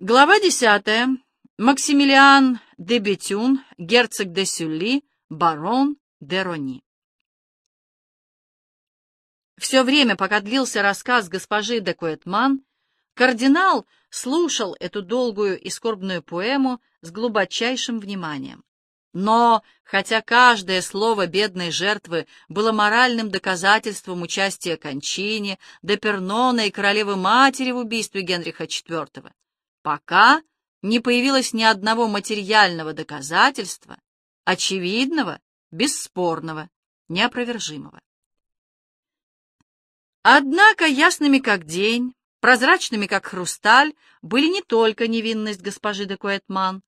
Глава десятая. Максимилиан де Бетюн, герцог де Сюлли, барон де Рони. Все время, пока длился рассказ госпожи де Куэтман, кардинал слушал эту долгую и скорбную поэму с глубочайшим вниманием. Но, хотя каждое слово бедной жертвы было моральным доказательством участия Кончини, Депернона и королевы-матери в убийстве Генриха IV, пока не появилось ни одного материального доказательства, очевидного, бесспорного, неопровержимого. Однако ясными как день, прозрачными как хрусталь, были не только невинность госпожи де Куэтман,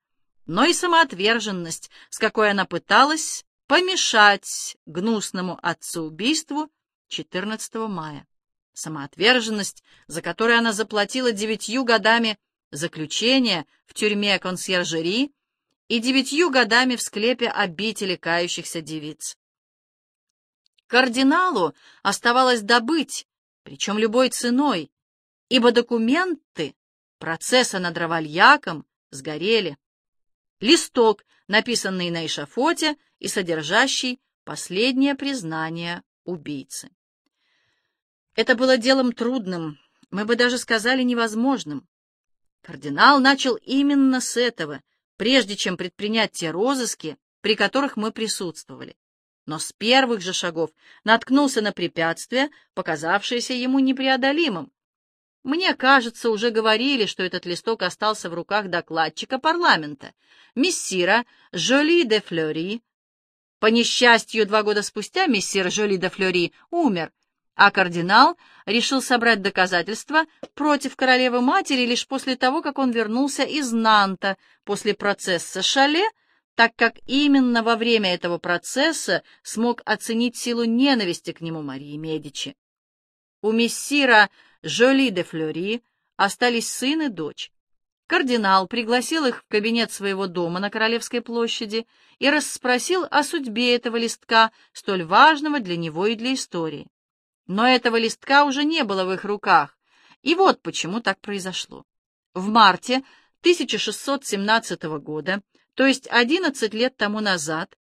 но и самоотверженность, с какой она пыталась помешать гнусному отцу-убийству 14 мая. Самоотверженность, за которую она заплатила девятью годами заключения в тюрьме консьержери и девятью годами в склепе обители кающихся девиц. Кардиналу оставалось добыть, причем любой ценой, ибо документы процесса над Равальяком сгорели. Листок, написанный на эшафоте и содержащий последнее признание убийцы. Это было делом трудным, мы бы даже сказали невозможным. Кардинал начал именно с этого, прежде чем предпринять те розыски, при которых мы присутствовали. Но с первых же шагов наткнулся на препятствие, показавшееся ему непреодолимым. Мне кажется, уже говорили, что этот листок остался в руках докладчика парламента, мессира Жоли де Флори. По несчастью, два года спустя мессир Жоли де Флори умер, а кардинал решил собрать доказательства против королевы-матери лишь после того, как он вернулся из Нанта после процесса Шале, так как именно во время этого процесса смог оценить силу ненависти к нему Марии Медичи. У мессира Жоли де Флори остались сын и дочь. Кардинал пригласил их в кабинет своего дома на Королевской площади и расспросил о судьбе этого листка, столь важного для него и для истории. Но этого листка уже не было в их руках, и вот почему так произошло. В марте 1617 года, то есть 11 лет тому назад,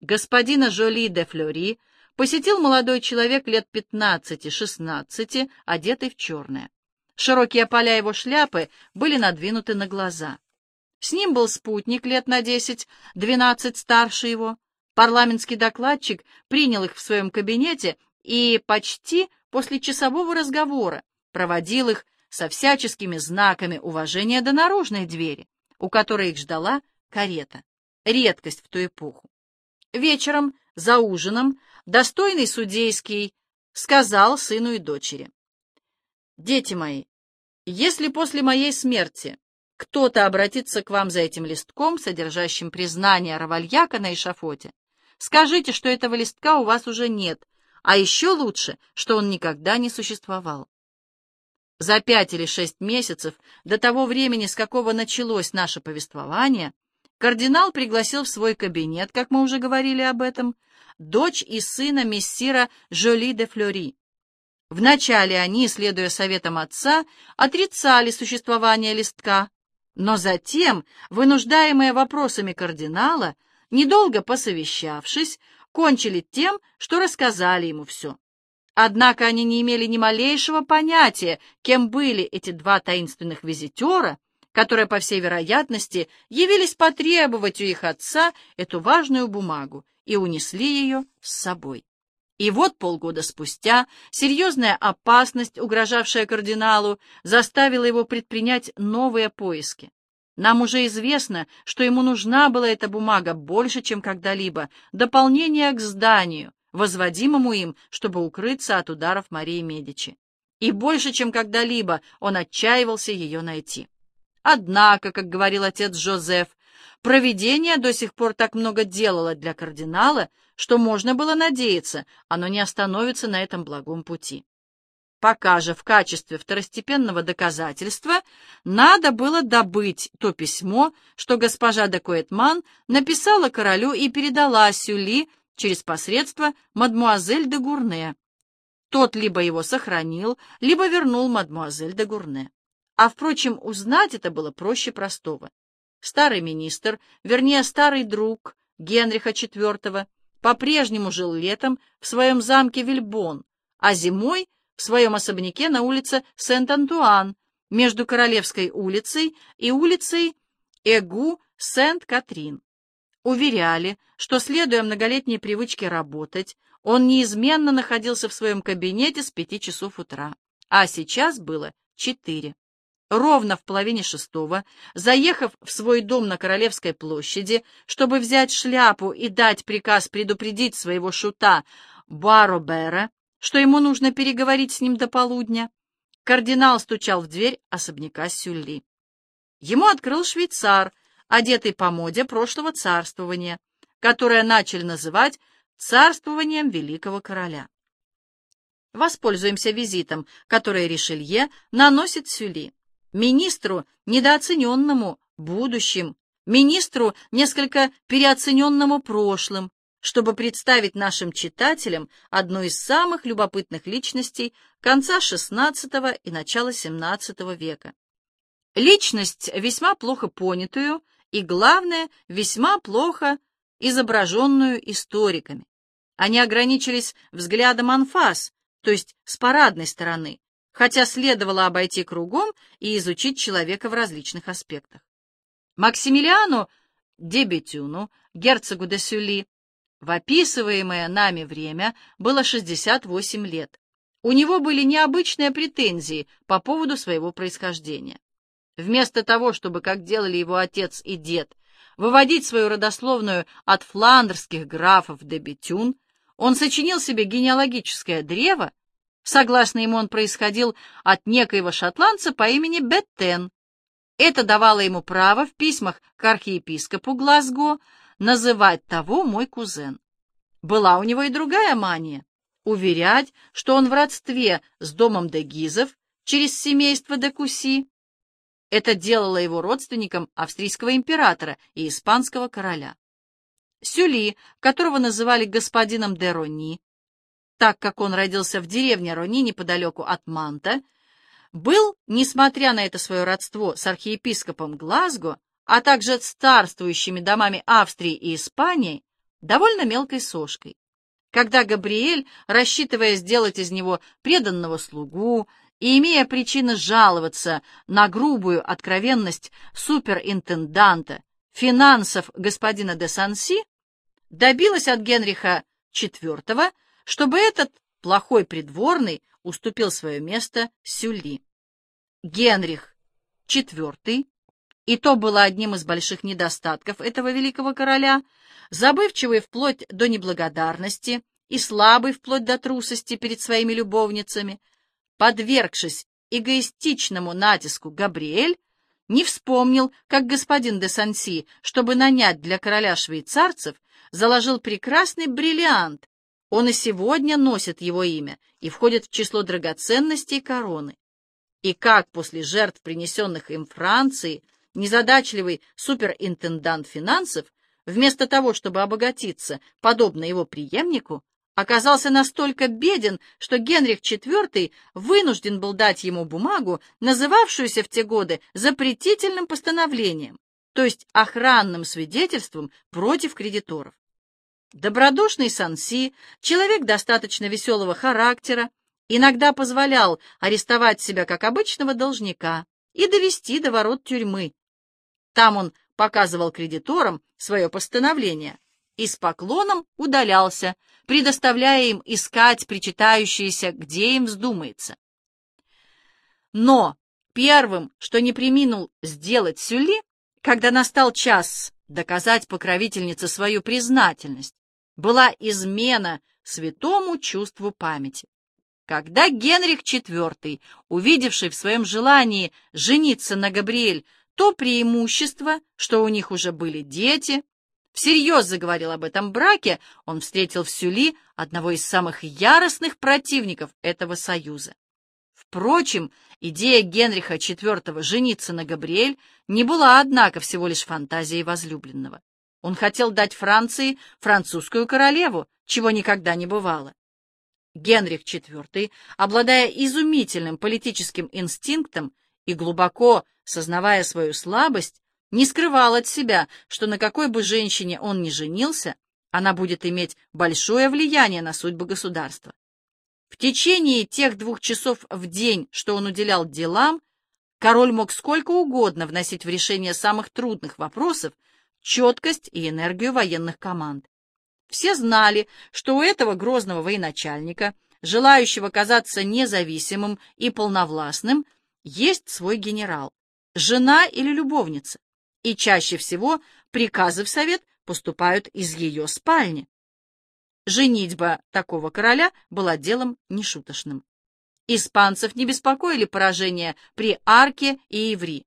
господина Жоли де Флори посетил молодой человек лет 15-16, одетый в черное. Широкие поля его шляпы были надвинуты на глаза. С ним был спутник лет на 10-12 старше его. Парламентский докладчик принял их в своем кабинете и почти после часового разговора проводил их со всяческими знаками уважения до наружной двери, у которой их ждала карета, редкость в ту эпоху. Вечером, за ужином, достойный судейский сказал сыну и дочери. «Дети мои, если после моей смерти кто-то обратится к вам за этим листком, содержащим признание Равальяка на эшафоте, скажите, что этого листка у вас уже нет, а еще лучше, что он никогда не существовал. За пять или шесть месяцев до того времени, с какого началось наше повествование, кардинал пригласил в свой кабинет, как мы уже говорили об этом, дочь и сына мессира Жоли де Флори. Вначале они, следуя советам отца, отрицали существование листка, но затем, вынуждаемые вопросами кардинала, недолго посовещавшись, кончили тем, что рассказали ему все. Однако они не имели ни малейшего понятия, кем были эти два таинственных визитера, которые, по всей вероятности, явились потребовать у их отца эту важную бумагу и унесли ее с собой. И вот полгода спустя серьезная опасность, угрожавшая кардиналу, заставила его предпринять новые поиски. Нам уже известно, что ему нужна была эта бумага больше, чем когда-либо, дополнение к зданию, возводимому им, чтобы укрыться от ударов Марии Медичи. И больше, чем когда-либо, он отчаивался ее найти. Однако, как говорил отец Жозеф, провидение до сих пор так много делало для кардинала, что можно было надеяться, оно не остановится на этом благом пути. Пока же в качестве второстепенного доказательства надо было добыть то письмо, что госпожа де Коэтман написала королю и передала Сюли через посредство мадмуазель де Гурне. Тот либо его сохранил, либо вернул мадмуазель де Гурне. А, впрочем, узнать это было проще простого. Старый министр, вернее, старый друг Генриха IV, по-прежнему жил летом в своем замке Вильбон, а зимой в своем особняке на улице Сент-Антуан, между Королевской улицей и улицей Эгу Сент-Катрин. Уверяли, что, следуя многолетней привычке работать, он неизменно находился в своем кабинете с пяти часов утра, а сейчас было четыре. Ровно в половине шестого, заехав в свой дом на Королевской площади, чтобы взять шляпу и дать приказ предупредить своего шута Баробера, что ему нужно переговорить с ним до полудня, кардинал стучал в дверь особняка Сюлли. Ему открыл швейцар, одетый по моде прошлого царствования, которое начали называть царствованием великого короля. Воспользуемся визитом, который Ришелье наносит Сюли, министру, недооцененному будущим, министру, несколько переоцененному прошлым, чтобы представить нашим читателям одну из самых любопытных личностей конца XVI и начала XVII века. Личность весьма плохо понятую и, главное, весьма плохо изображенную историками. Они ограничились взглядом анфас, то есть с парадной стороны, хотя следовало обойти кругом и изучить человека в различных аспектах. Максимилиану Дебетюну, герцогу де Сюли, в описываемое нами время было 68 лет. У него были необычные претензии по поводу своего происхождения. Вместо того, чтобы, как делали его отец и дед, выводить свою родословную от фландерских графов де Бетюн, он сочинил себе генеалогическое древо, согласно ему он происходил от некоего шотландца по имени Беттен. Это давало ему право в письмах к архиепископу Глазго называть того мой кузен. Была у него и другая мания — уверять, что он в родстве с домом де Гизов через семейство де Куси. Это делало его родственником австрийского императора и испанского короля. Сюли, которого называли господином де Рони, так как он родился в деревне Рони неподалеку от Манта, был, несмотря на это свое родство с архиепископом Глазго, а также царствующими домами Австрии и Испании, довольно мелкой сошкой. Когда Габриэль, рассчитывая сделать из него преданного слугу и имея причины жаловаться на грубую откровенность суперинтенданта финансов господина де Санси, добилась от Генриха IV, чтобы этот плохой придворный уступил свое место Сюли. Генрих IV и то было одним из больших недостатков этого великого короля, забывчивый вплоть до неблагодарности и слабый вплоть до трусости перед своими любовницами, подвергшись эгоистичному натиску Габриэль, не вспомнил, как господин де Санси, чтобы нанять для короля швейцарцев, заложил прекрасный бриллиант. Он и сегодня носит его имя и входит в число драгоценностей короны. И как после жертв, принесенных им Франции, незадачливый суперинтендант финансов, вместо того, чтобы обогатиться, подобно его преемнику, оказался настолько беден, что Генрих IV вынужден был дать ему бумагу, называвшуюся в те годы запретительным постановлением, то есть охранным свидетельством против кредиторов. Добродушный Санси, человек достаточно веселого характера, иногда позволял арестовать себя как обычного должника и довести до ворот тюрьмы, там он показывал кредиторам свое постановление и с поклоном удалялся, предоставляя им искать причитающиеся, где им вздумается. Но первым, что не приминул сделать Сюли, когда настал час доказать покровительнице свою признательность, была измена святому чувству памяти. Когда Генрих IV, увидевший в своем желании жениться на Габриэль, то преимущество, что у них уже были дети. Всерьез заговорил об этом браке, он встретил в Сюли одного из самых яростных противников этого союза. Впрочем, идея Генриха IV жениться на Габриэль не была, однако, всего лишь фантазией возлюбленного. Он хотел дать Франции французскую королеву, чего никогда не бывало. Генрих IV, обладая изумительным политическим инстинктом, и, глубоко сознавая свою слабость, не скрывал от себя, что на какой бы женщине он ни женился, она будет иметь большое влияние на судьбу государства. В течение тех двух часов в день, что он уделял делам, король мог сколько угодно вносить в решение самых трудных вопросов четкость и энергию военных команд. Все знали, что у этого грозного военачальника, желающего казаться независимым и полновластным, есть свой генерал, жена или любовница, и чаще всего приказы в совет поступают из ее спальни. Женитьба такого короля была делом нешуточным. Испанцев не беспокоили поражения при Арке и Иври.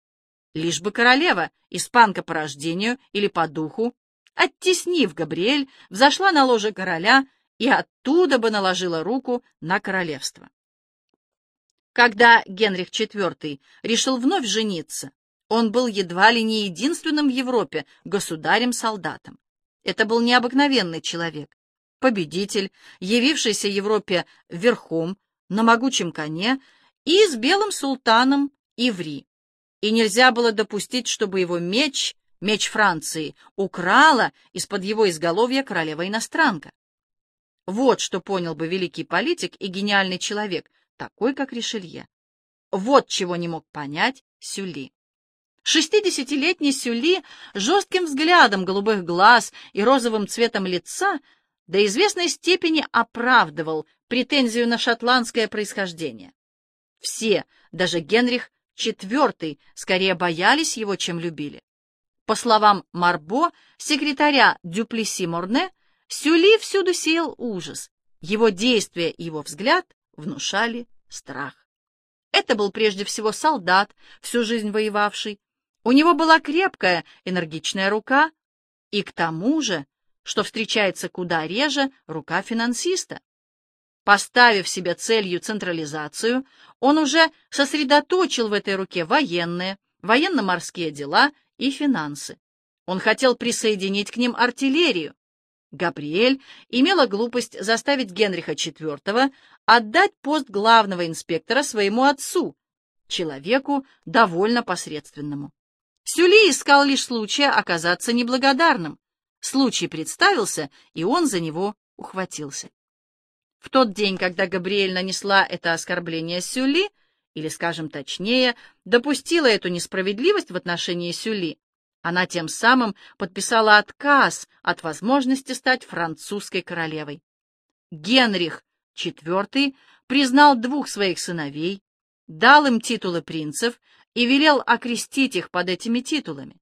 Лишь бы королева, испанка по рождению или по духу, оттеснив Габриэль, взошла на ложе короля и оттуда бы наложила руку на королевство. Когда Генрих IV решил вновь жениться, он был едва ли не единственным в Европе государем-солдатом. Это был необыкновенный человек, победитель, явившийся Европе верхом, на могучем коне и с белым султаном Иври. И нельзя было допустить, чтобы его меч, меч Франции, украла из-под его изголовья королева-иностранка. Вот что понял бы великий политик и гениальный человек, такой как Ришелье. Вот чего не мог понять Сюли. Шестидесятилетний Сюли жестким взглядом голубых глаз и розовым цветом лица до известной степени оправдывал претензию на шотландское происхождение. Все, даже Генрих IV, скорее боялись его, чем любили. По словам Марбо, секретаря Дюплеси Морне, Сюли всюду сеял ужас. Его действия и его взгляд внушали страх. Это был прежде всего солдат, всю жизнь воевавший, у него была крепкая, энергичная рука, и к тому же, что встречается куда реже, рука финансиста. Поставив себе целью централизацию, он уже сосредоточил в этой руке военные, военно-морские дела и финансы. Он хотел присоединить к ним артиллерию. Габриэль имела глупость заставить Генриха IV отдать пост главного инспектора своему отцу, человеку довольно посредственному. Сюли искал лишь случая оказаться неблагодарным. Случай представился, и он за него ухватился. В тот день, когда Габриэль нанесла это оскорбление Сюли, или, скажем точнее, допустила эту несправедливость в отношении Сюли, она тем самым подписала отказ от возможности стать французской королевой. Генрих IV признал двух своих сыновей, дал им титулы принцев и велел окрестить их под этими титулами.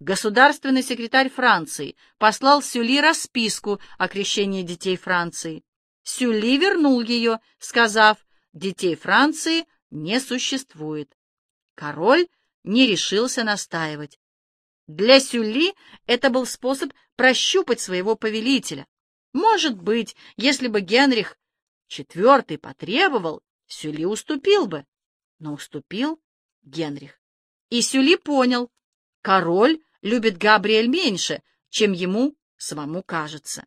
Государственный секретарь Франции послал Сюли расписку о крещении детей Франции. Сюли вернул ее, сказав, детей Франции не существует. Король не решился настаивать. Для Сюли это был способ прощупать своего повелителя. Может быть, если бы Генрих IV потребовал, Сюли уступил бы, но уступил Генрих. И Сюли понял, король любит Габриэль меньше, чем ему самому кажется.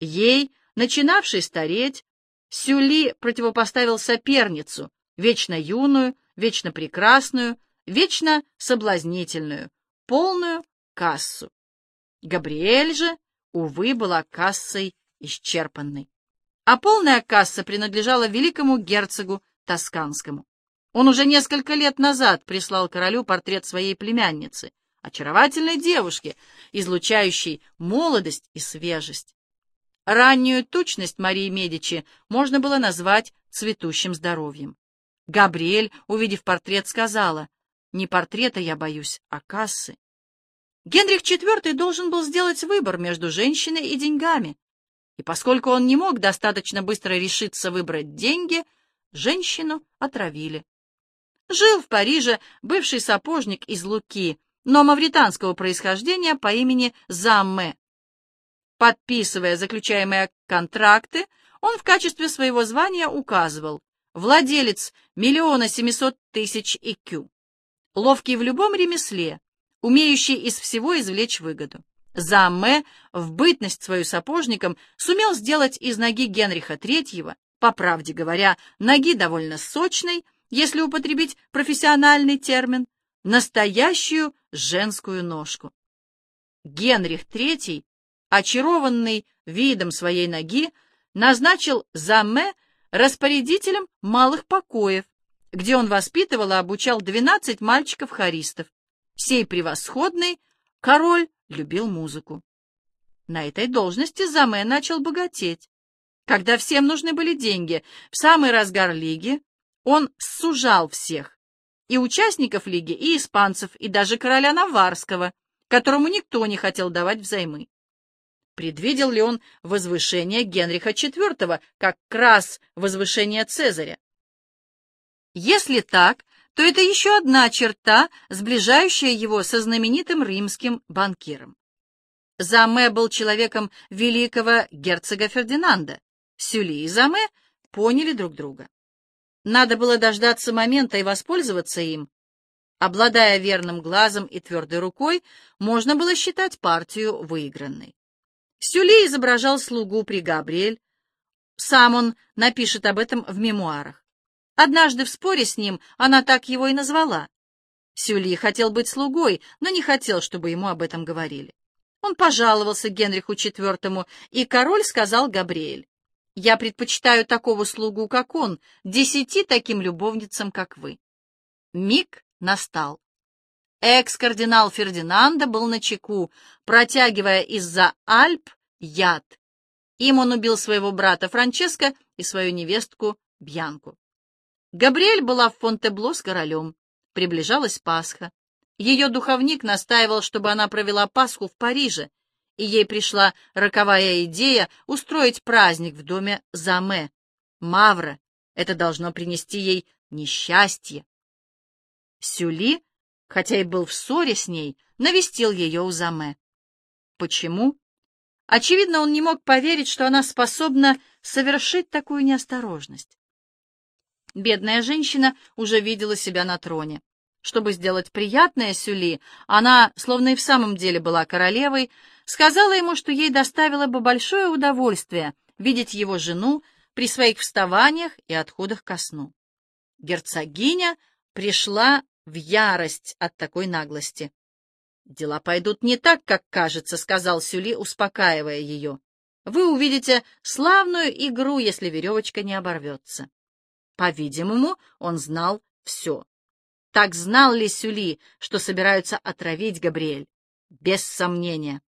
Ей, начинавшей стареть, Сюли противопоставил соперницу, вечно юную, вечно прекрасную, вечно соблазнительную, полную кассу. Габриэль же, увы, была кассой исчерпанной. А полная касса принадлежала великому герцогу Тосканскому. Он уже несколько лет назад прислал королю портрет своей племянницы, очаровательной девушки, излучающей молодость и свежесть. Раннюю тучность Марии Медичи можно было назвать цветущим здоровьем. Габриэль, увидев портрет, сказала, «Не портрета я боюсь, а кассы». Генрих IV должен был сделать выбор между женщиной и деньгами, и поскольку он не мог достаточно быстро решиться выбрать деньги, женщину отравили. Жил в Париже бывший сапожник из Луки, но мавританского происхождения по имени Замме. Подписывая заключаемые контракты, он в качестве своего звания указывал «владелец миллиона семисот тысяч икю», ловкий в любом ремесле, умеющий из всего извлечь выгоду. Замме в бытность свою сапожником сумел сделать из ноги Генриха III, по правде говоря, ноги довольно сочной, если употребить профессиональный термин, настоящую женскую ножку. Генрих III, очарованный видом своей ноги, назначил Заме распорядителем малых покоев, где он воспитывал и обучал 12 мальчиков-хористов. Сей превосходный король любил музыку. На этой должности Заме начал богатеть. Когда всем нужны были деньги, в самый разгар лиги он сужал всех, и участников лиги, и испанцев, и даже короля Наварского, которому никто не хотел давать взаймы. Предвидел ли он возвышение Генриха IV, как раз возвышение Цезаря? Если так, то это еще одна черта, сближающая его со знаменитым римским банкиром. Заме был человеком великого герцога Фердинанда. Сюли и Заме поняли друг друга. Надо было дождаться момента и воспользоваться им. Обладая верным глазом и твердой рукой, можно было считать партию выигранной. Сюли изображал слугу при Габриэль. Сам он напишет об этом в мемуарах. Однажды в споре с ним она так его и назвала. Сюли хотел быть слугой, но не хотел, чтобы ему об этом говорили. Он пожаловался Генриху IV, и король сказал Габриэль, «Я предпочитаю такого слугу, как он, десяти таким любовницам, как вы». Миг настал. Экс-кардинал Фердинанда был на чеку, протягивая из-за Альп яд. Им он убил своего брата Франческо и свою невестку Бьянку. Габриэль была в Фонтебло с королем. Приближалась Пасха. Ее духовник настаивал, чтобы она провела Пасху в Париже, и ей пришла роковая идея устроить праздник в доме Заме. Мавра. Это должно принести ей несчастье. Сюли, хотя и был в ссоре с ней, навестил ее у Заме. Почему? Очевидно, он не мог поверить, что она способна совершить такую неосторожность. Бедная женщина уже видела себя на троне. Чтобы сделать приятное Сюли, она, словно и в самом деле была королевой, сказала ему, что ей доставило бы большое удовольствие видеть его жену при своих вставаниях и отходах ко сну. Герцогиня пришла в ярость от такой наглости. «Дела пойдут не так, как кажется», — сказал Сюли, успокаивая ее. «Вы увидите славную игру, если веревочка не оборвется». По-видимому, он знал все. Так знал ли Сюли, что собираются отравить Габриэль? Без сомнения.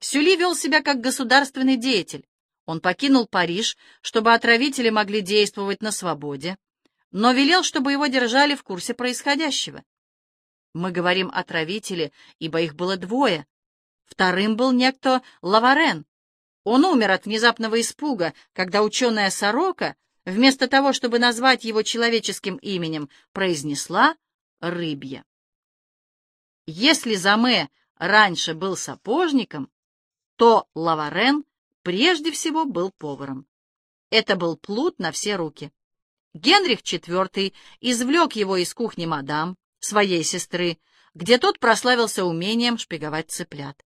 Сюли вел себя как государственный деятель. Он покинул Париж, чтобы отравители могли действовать на свободе, но велел, чтобы его держали в курсе происходящего. Мы говорим «отравители», ибо их было двое. Вторым был некто Лаварен. Он умер от внезапного испуга, когда ученая сорока вместо того, чтобы назвать его человеческим именем, произнесла «рыбье». Если Заме раньше был сапожником, то Лаварен прежде всего был поваром. Это был плут на все руки. Генрих IV извлек его из кухни мадам, своей сестры, где тот прославился умением шпиговать цыплят.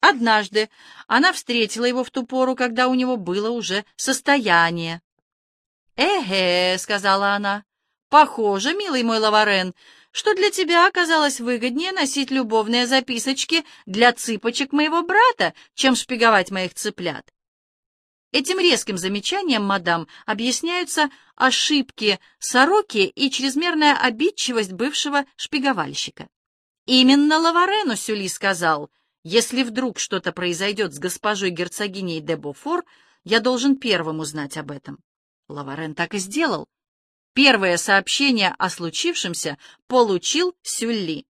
Однажды она встретила его в ту пору, когда у него было уже состояние, «Эге», — сказала она, — «похоже, милый мой Лаварен, что для тебя оказалось выгоднее носить любовные записочки для цыпочек моего брата, чем шпиговать моих цыплят». Этим резким замечанием, мадам, объясняются ошибки сороки и чрезмерная обидчивость бывшего шпиговальщика. Именно Лаварену Сюли сказал, если вдруг что-то произойдет с госпожой герцогиней де Бофор, я должен первым узнать об этом. Лаварен так и сделал. Первое сообщение о случившемся получил Сюлли.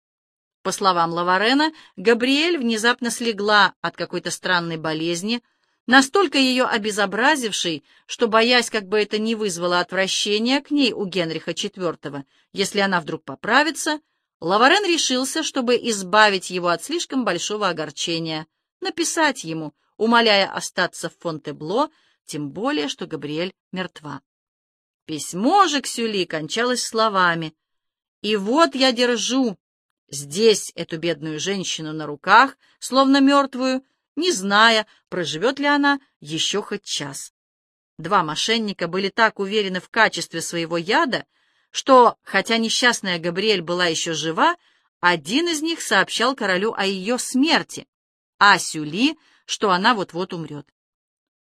По словам Лаварена, Габриэль внезапно слегла от какой-то странной болезни, настолько ее обезобразившей, что, боясь, как бы это не вызвало отвращения к ней у Генриха IV, если она вдруг поправится, Лаварен решился, чтобы избавить его от слишком большого огорчения, написать ему, умоляя остаться в Фонтебло тем более, что Габриэль мертва. Письмо же к Сюли кончалось словами «И вот я держу здесь эту бедную женщину на руках, словно мертвую, не зная, проживет ли она еще хоть час». Два мошенника были так уверены в качестве своего яда, что, хотя несчастная Габриэль была еще жива, один из них сообщал королю о ее смерти, а Сюли, что она вот-вот умрет.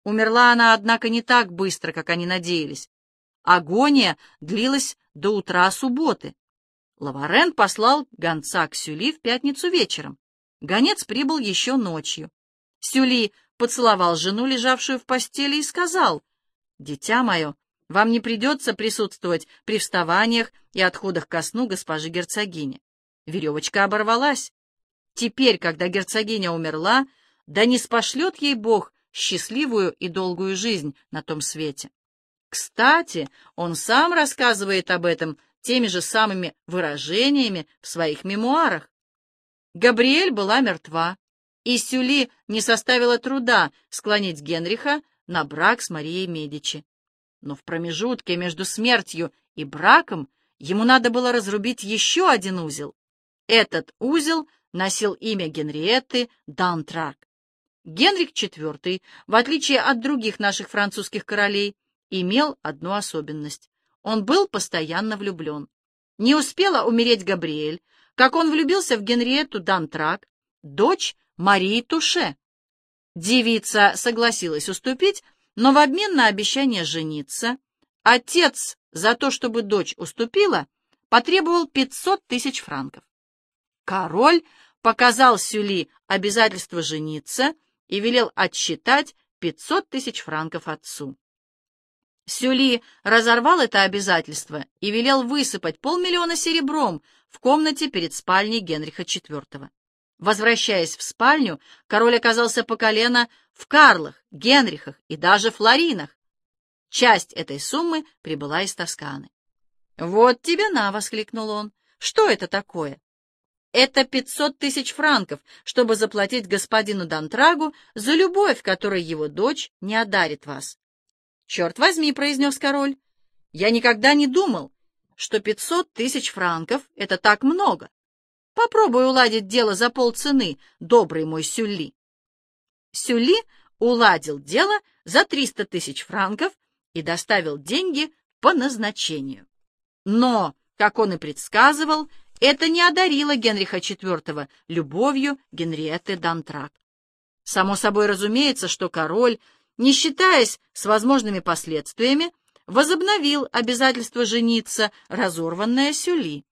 Умерла она, однако, не так быстро, как они надеялись. Агония длилась до утра субботы. Лаварен послал гонца к Сюли в пятницу вечером. Гонец прибыл еще ночью. Сюли поцеловал жену, лежавшую в постели, и сказал, «Дитя мое, вам не придется присутствовать при вставаниях и отходах ко сну госпожи герцогини. Веревочка оборвалась. Теперь, когда герцогиня умерла, да не спошлет ей Бог счастливую и долгую жизнь на том свете. Кстати, он сам рассказывает об этом теми же самыми выражениями в своих мемуарах. Габриэль была мертва, и Сюли не составило труда склонить Генриха на брак с Марией Медичи. Но в промежутке между смертью и браком ему надо было разрубить еще один узел. Этот узел носил имя Генриетты Дантрак. Генрих IV, в отличие от других наших французских королей, имел одну особенность. Он был постоянно влюблен. Не успела умереть Габриэль, как он влюбился в Генриетту Дантрак, дочь Марии Туше. Девица согласилась уступить, но в обмен на обещание жениться отец за то, чтобы дочь уступила, потребовал 500 тысяч франков. Король показал Сюли обязательство жениться и велел отсчитать 500 тысяч франков отцу. Сюли разорвал это обязательство и велел высыпать полмиллиона серебром в комнате перед спальней Генриха IV. Возвращаясь в спальню, король оказался по колено в Карлах, Генрихах и даже Флоринах. Часть этой суммы прибыла из Тосканы. «Вот тебе на!» — воскликнул он. «Что это такое?» «Это пятьсот тысяч франков, чтобы заплатить господину Дантрагу за любовь, которой его дочь не одарит вас. «Черт возьми», — произнес король, — «я никогда не думал, что пятьсот тысяч франков — это так много. Попробуй уладить дело за полцены, добрый мой Сюлли». Сюлли уладил дело за триста тысяч франков и доставил деньги по назначению. Но, как он и предсказывал, это не одарило Генриха IV любовью Генриетты Дантрак. Само собой разумеется, что король не считаясь с возможными последствиями, возобновил обязательство жениться, разорванное Сюли.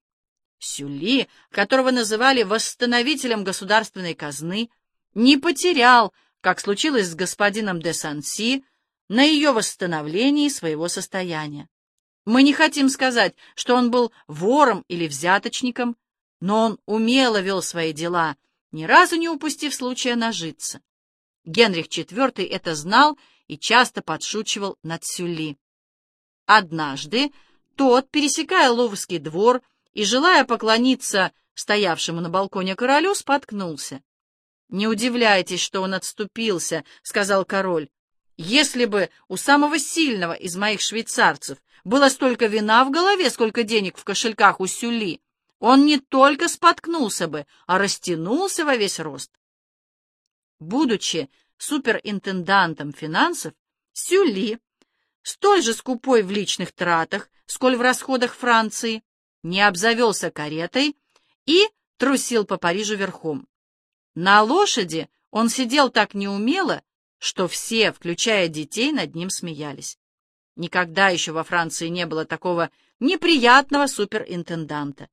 Сюли, которого называли восстановителем государственной казны, не потерял, как случилось с господином де Санси, на ее восстановлении своего состояния. Мы не хотим сказать, что он был вором или взяточником, но он умело вел свои дела, ни разу не упустив случая нажиться. Генрих IV это знал и часто подшучивал над Сюли. Однажды тот, пересекая Луврский двор и желая поклониться стоявшему на балконе королю, споткнулся. «Не удивляйтесь, что он отступился», — сказал король. «Если бы у самого сильного из моих швейцарцев было столько вина в голове, сколько денег в кошельках у Сюли, он не только споткнулся бы, а растянулся во весь рост. Будучи суперинтендантом финансов, Сюли, столь же скупой в личных тратах, сколь в расходах Франции, не обзавелся каретой и трусил по Парижу верхом. На лошади он сидел так неумело, что все, включая детей, над ним смеялись. Никогда еще во Франции не было такого неприятного суперинтенданта.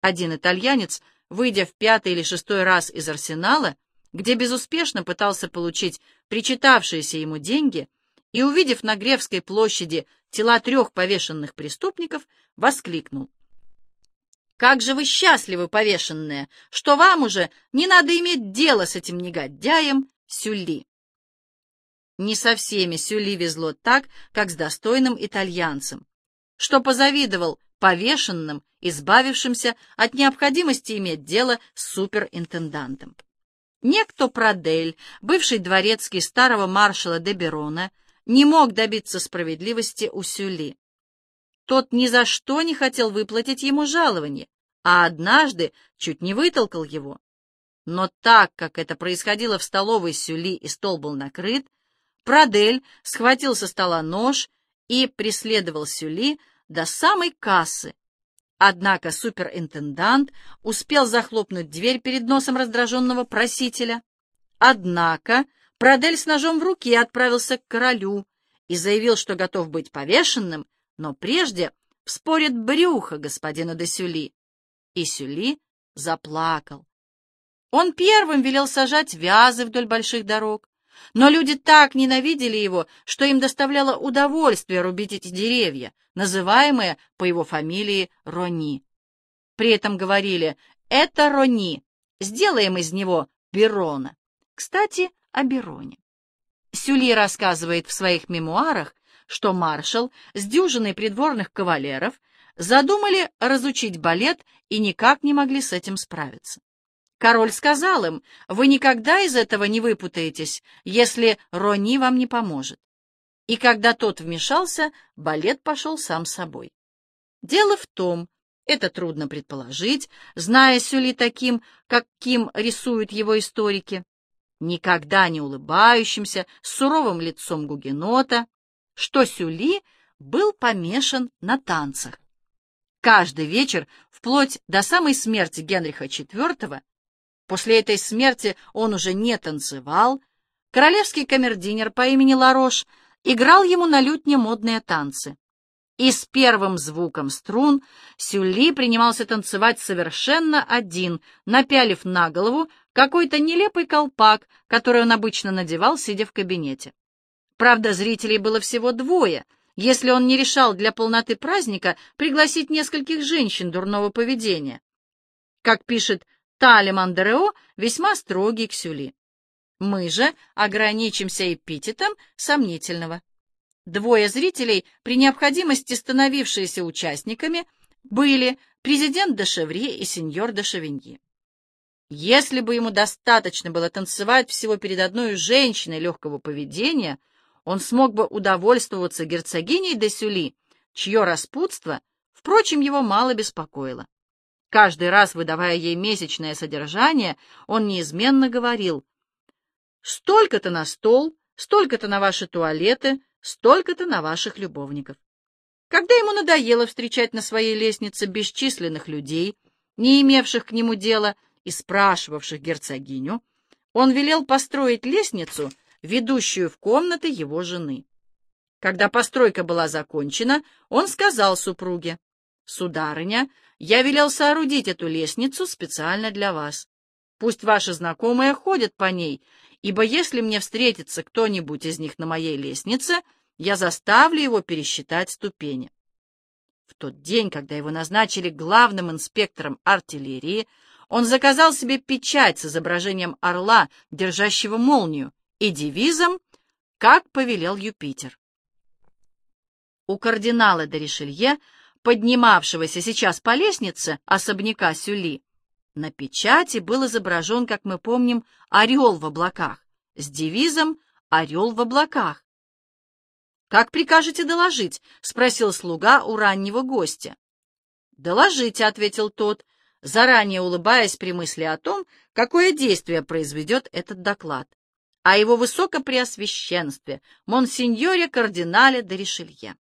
Один итальянец, выйдя в пятый или шестой раз из арсенала, где безуспешно пытался получить причитавшиеся ему деньги, и, увидев на Гревской площади тела трех повешенных преступников, воскликнул. «Как же вы счастливы, повешенные, что вам уже не надо иметь дело с этим негодяем Сюли!» Не со всеми Сюли везло так, как с достойным итальянцем, что позавидовал повешенным, избавившимся от необходимости иметь дело с суперинтендантом. Некто Прадель, бывший дворецкий старого маршала де Берона, не мог добиться справедливости у Сюли. Тот ни за что не хотел выплатить ему жалование, а однажды чуть не вытолкал его. Но так как это происходило в столовой Сюли и стол был накрыт, Прадель схватил со стола нож и преследовал Сюли до самой кассы. Однако суперинтендант успел захлопнуть дверь перед носом раздраженного просителя. Однако Продель с ножом в руке отправился к королю и заявил, что готов быть повешенным, но прежде вспорит брюхо господина де Сюли. И Сюли заплакал. Он первым велел сажать вязы вдоль больших дорог, но люди так ненавидели его, что им доставляло удовольствие рубить эти деревья, называемые по его фамилии Рони. При этом говорили «это Рони, сделаем из него Берона». Кстати, о Бероне. Сюли рассказывает в своих мемуарах, что маршал с дюжиной придворных кавалеров задумали разучить балет и никак не могли с этим справиться. Король сказал им, вы никогда из этого не выпутаетесь, если Рони вам не поможет. И когда тот вмешался, балет пошел сам собой. Дело в том, это трудно предположить, зная Сюли таким, каким рисуют его историки, никогда не улыбающимся, с суровым лицом гугенота, что Сюли был помешан на танцах. Каждый вечер, вплоть до самой смерти Генриха IV, После этой смерти он уже не танцевал. Королевский камердинер по имени Ларош играл ему на лютне модные танцы. И с первым звуком струн Сюли принимался танцевать совершенно один, напялив на голову какой-то нелепый колпак, который он обычно надевал, сидя в кабинете. Правда, зрителей было всего двое, если он не решал для полноты праздника пригласить нескольких женщин дурного поведения. Как пишет Талиман Дерео весьма строгий к Сюли. Мы же ограничимся эпитетом сомнительного. Двое зрителей, при необходимости становившиеся участниками, были президент де Шеври и сеньор де Шевиньи. Если бы ему достаточно было танцевать всего перед одной женщиной легкого поведения, он смог бы удовольствоваться герцогиней де Сюли, чье распутство, впрочем, его мало беспокоило. Каждый раз, выдавая ей месячное содержание, он неизменно говорил «Столько-то на стол, столько-то на ваши туалеты, столько-то на ваших любовников». Когда ему надоело встречать на своей лестнице бесчисленных людей, не имевших к нему дела и спрашивавших герцогиню, он велел построить лестницу, ведущую в комнаты его жены. Когда постройка была закончена, он сказал супруге, «Сударыня, я велел соорудить эту лестницу специально для вас. Пусть ваши знакомые ходят по ней, ибо если мне встретится кто-нибудь из них на моей лестнице, я заставлю его пересчитать ступени». В тот день, когда его назначили главным инспектором артиллерии, он заказал себе печать с изображением орла, держащего молнию, и девизом «Как повелел Юпитер». У кардинала де Ришелье поднимавшегося сейчас по лестнице особняка Сюли, на печати был изображен, как мы помним, орел в облаках с девизом «Орел в облаках». «Как прикажете доложить?» — спросил слуга у раннего гостя. «Доложите», — ответил тот, заранее улыбаясь при мысли о том, какое действие произведет этот доклад, о его высокопреосвященстве, монсеньоре кардинале де Ришелье.